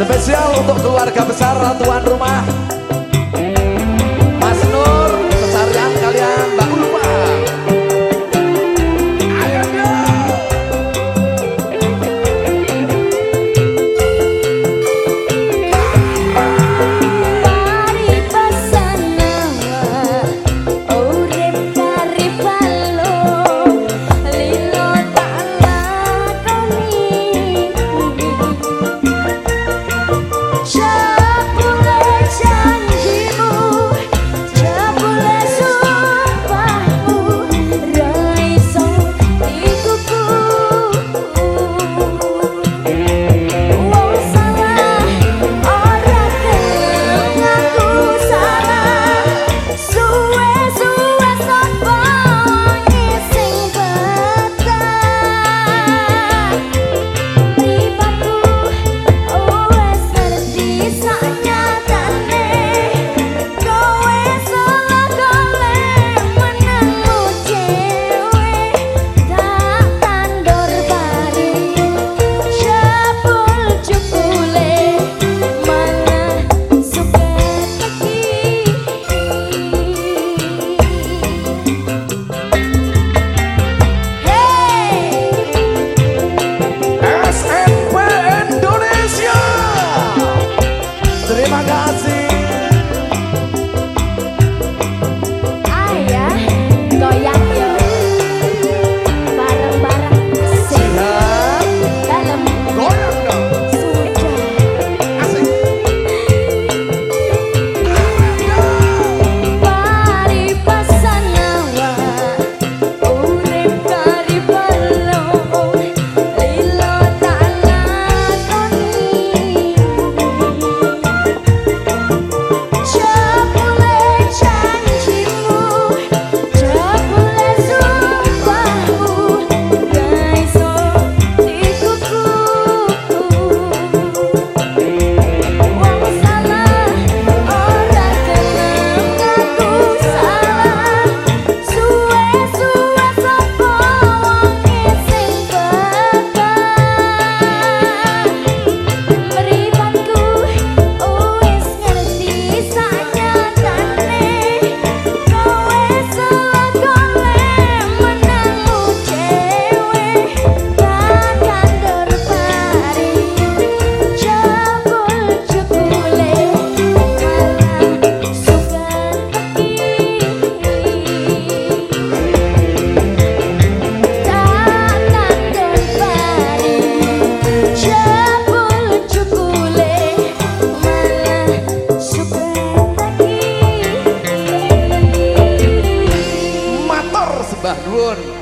Spesial untuk keluarga besar tuan rumah.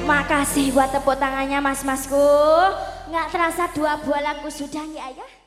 Makasih buat tepuk tangannya mas-masku. Nggak terasa dua buah lagu sudah ya ya.